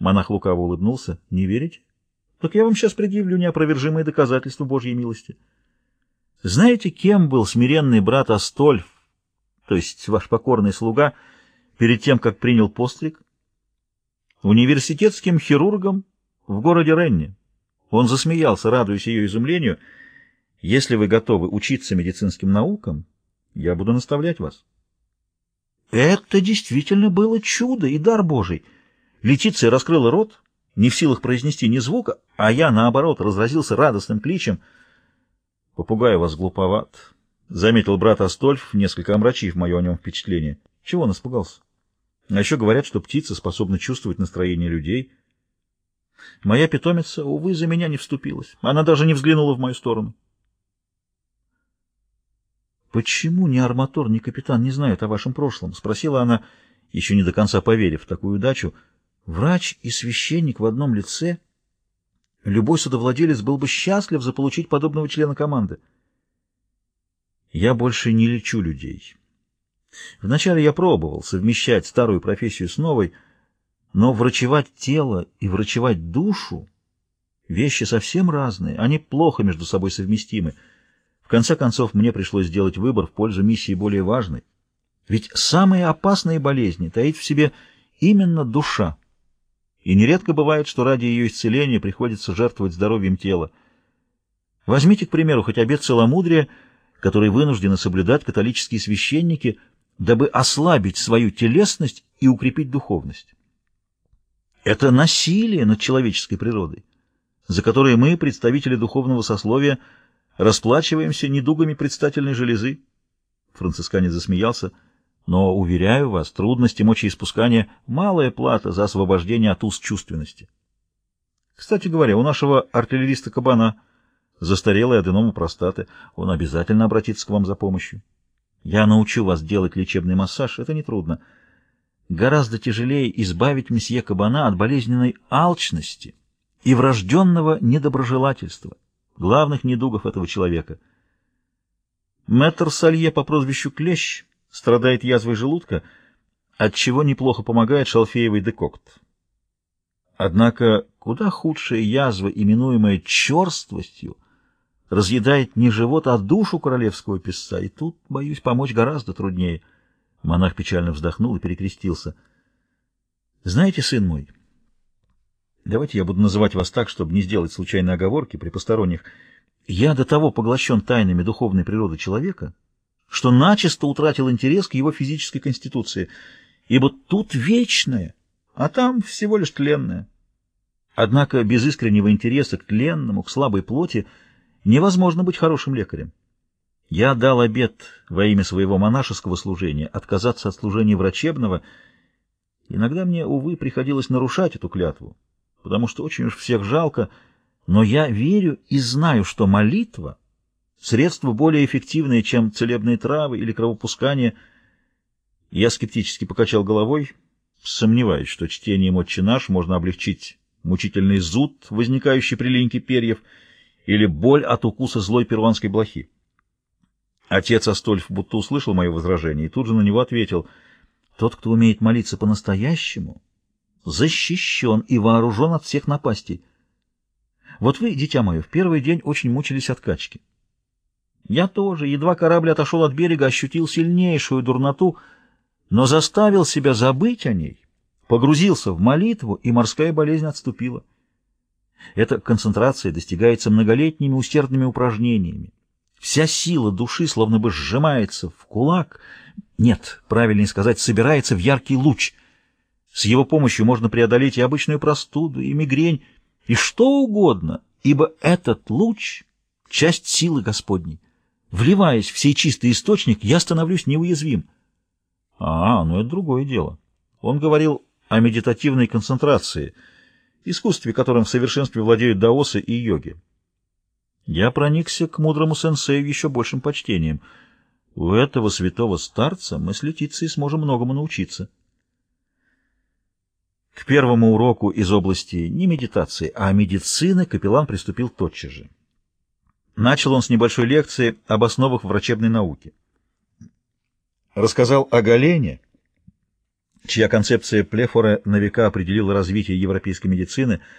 Монах лукаво улыбнулся. «Не верите? Так я вам сейчас предъявлю неопровержимые доказательства Божьей милости. Знаете, кем был смиренный брат Астольф, то есть ваш покорный слуга, перед тем, как принял постриг? Университетским хирургом в городе Ренне. Он засмеялся, радуясь ее изумлению. «Если вы готовы учиться медицинским наукам, я буду наставлять вас». Это действительно было чудо и дар Божий. Летиция раскрыла рот, не в силах произнести ни звука, а я, наоборот, разразился радостным кличем. «Попугай вас глуповат», — заметил брат Астольф, несколько омрачив мое о нем впечатление. Чего он испугался? А еще говорят, что птицы способны чувствовать настроение людей. Моя питомица, увы, за меня не вступилась. Она даже не взглянула в мою сторону. «Почему ни арматор, ни капитан не знают о вашем прошлом?» — спросила она, еще не до конца поверив в такую удачу. «Врач и священник в одном лице? Любой судовладелец был бы счастлив заполучить подобного члена команды». «Я больше не лечу людей. Вначале я пробовал совмещать старую профессию с новой, но врачевать тело и врачевать душу — вещи совсем разные, они плохо между собой совместимы» конце концов, мне пришлось сделать выбор в пользу миссии более важной. Ведь самые опасные болезни таит в себе именно душа. И нередко бывает, что ради ее исцеления приходится жертвовать здоровьем тела. Возьмите, к примеру, хоть обет целомудрия, который вынуждены соблюдать католические священники, дабы ослабить свою телесность и укрепить духовность. Это насилие над человеческой природой, за которое мы, представители духовного сословия, Расплачиваемся недугами предстательной железы. Францисканец засмеялся. Но, уверяю вас, трудности мочеиспускания — малая плата за освобождение от уз чувственности. Кстати говоря, у нашего артиллериста Кабана застарелая аденома простаты. Он обязательно обратится к вам за помощью. Я научу вас делать лечебный массаж, это нетрудно. Гораздо тяжелее избавить месье Кабана от болезненной алчности и врожденного недоброжелательства главных недугов этого человека. Мэтр Салье по прозвищу Клещ страдает язвой желудка, от чего неплохо помогает шалфеевый декокт. Однако куда худшая язва, именуемая черствостью, разъедает не живот, а душу королевского писца, и тут, боюсь, помочь гораздо труднее. Монах печально вздохнул и перекрестился. «Знаете, сын мой...» Давайте я буду называть вас так, чтобы не сделать случайной оговорки при посторонних. Я до того поглощен тайнами духовной природы человека, что начисто утратил интерес к его физической конституции, ибо тут вечное, а там всего лишь тленное. Однако без искреннего интереса к тленному, к слабой плоти невозможно быть хорошим лекарем. Я дал обет во имя своего монашеского служения отказаться от служения врачебного. Иногда мне, увы, приходилось нарушать эту клятву, потому что очень уж всех жалко, но я верю и знаю, что молитва — средство более эффективное, чем целебные травы или кровопускание. Я скептически покачал головой, сомневаюсь, что чтением «Отче наш» можно облегчить мучительный зуд, возникающий при линьке перьев, или боль от укуса злой перуанской блохи. Отец Астольф будто услышал мое возражение и тут же на него ответил, «Тот, кто умеет молиться по-настоящему...» защищен и вооружен от всех напастей. Вот вы, дитя мое, в первый день очень мучились от качки. Я тоже, едва корабль отошел от берега, ощутил сильнейшую дурноту, но заставил себя забыть о ней, погрузился в молитву, и морская болезнь отступила. Эта концентрация достигается многолетними усердными упражнениями. Вся сила души словно бы сжимается в кулак, нет, правильнее сказать, собирается в яркий луч — с его помощью можно преодолеть и обычную простуду, и мигрень, и что угодно, ибо этот луч — часть силы Господней. Вливаясь в сей чистый источник, я становлюсь неуязвим. А, ну это другое дело. Он говорил о медитативной концентрации, искусстве, которым в совершенстве владеют даосы и йоги. Я проникся к мудрому сенсею еще большим почтением. У этого святого старца мы с Летицией сможем многому научиться. К первому уроку из области не медитации, а медицины капеллан приступил тотчас же. Начал он с небольшой лекции об основах врачебной науки. Рассказал о Галене, чья концепция Плефора на века определила развитие европейской медицины –